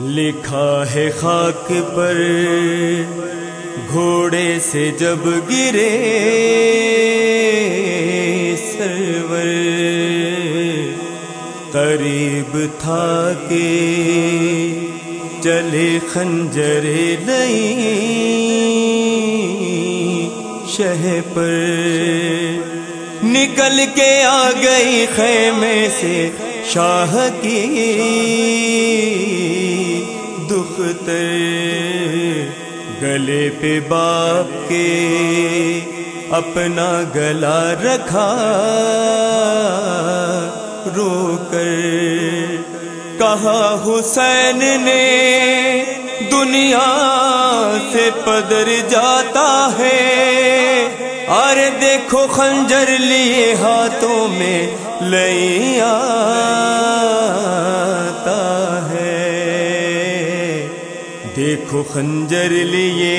لکھا ہے خاک پر، گھوڑے سے جب گرے سرور۔ قریب تھا کہ چلے خنجر لئی شہ پر۔ نکل کے آ گئی خیمے سے شاہ کی۔ دختر گلے پہ باپ کے اپنا گلا رکھا رو کر کہا حسین نے دنیا سے پدر جاتا ہے ارے دیکھو خنجر لیے ہاتھوں میں لئی دیکھو خنجر لیے،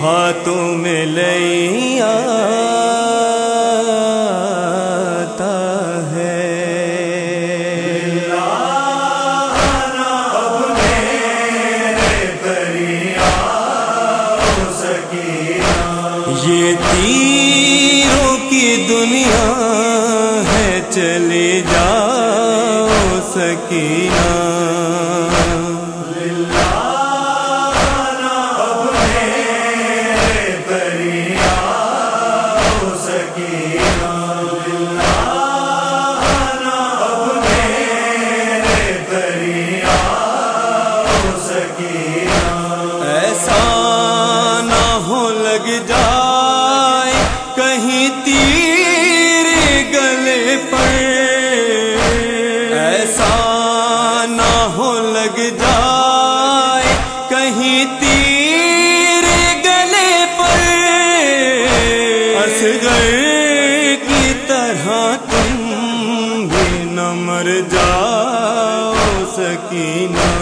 ہاتھوں میں لئی آتا ہے۔ یہ تیروں کی دنیا ہے، چلے جاؤ سکینہ۔ تیر گلے پر۔ ایسا نہ ہو لگ جائے کہیں تیر گلے پر۔ اصغر کی طرح تم بھی نہ مر جاؤ، سکینہ۔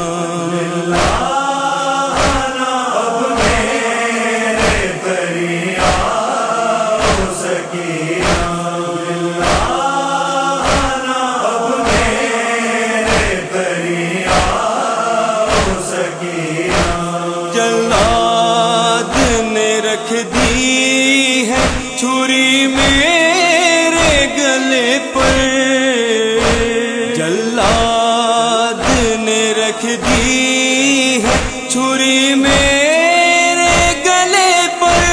نے رکھ دی ہے چھری میرے گلے پر۔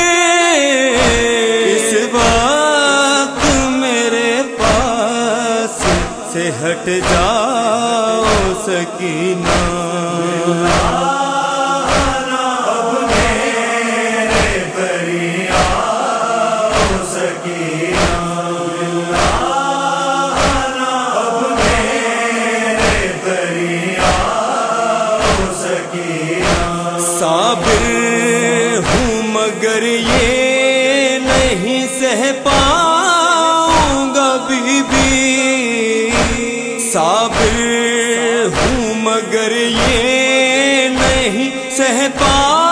اس وقت میرے پاس سے ہٹ جاؤ سکینہ۔ یہ نہیں سہ پا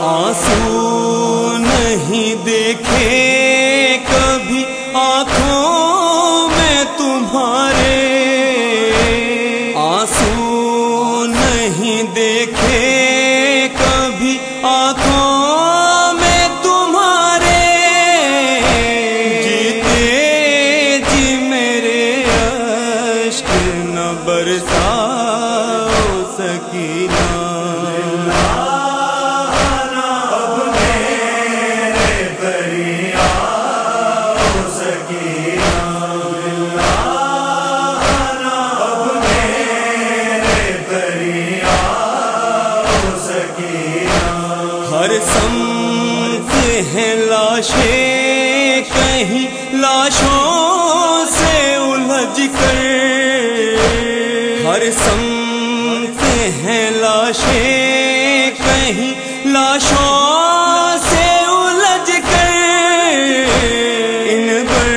آنسو لاشوں سے الجھ کر ہر سمت ہیں لاشیں کہیں لاشوں سے الجھ کر ان پر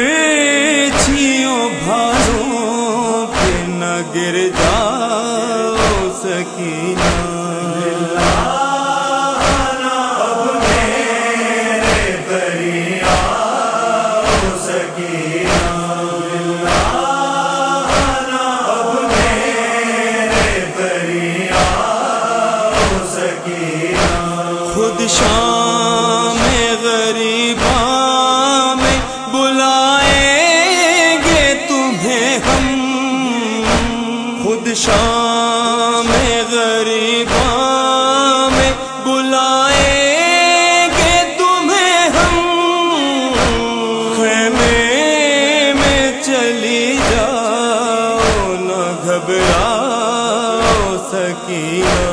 چھیوں بھاروں پہ نہ گرے شام غریباں میں بلائیں گے تمہیں ہم۔ خیمے میں چلی جاؤ نہ گھبراؤ سکینہ۔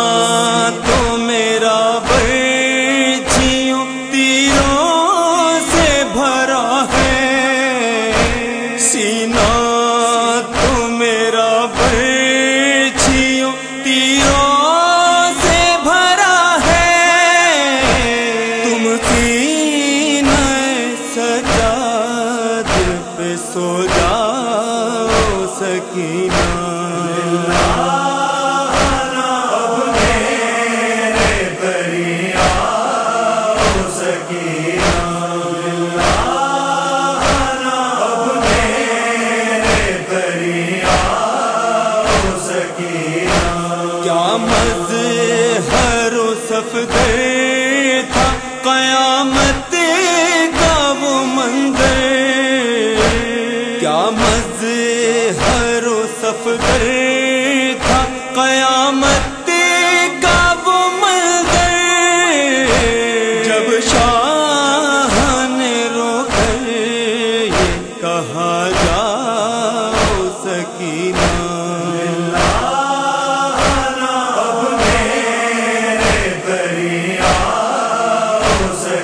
صف دے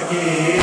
کے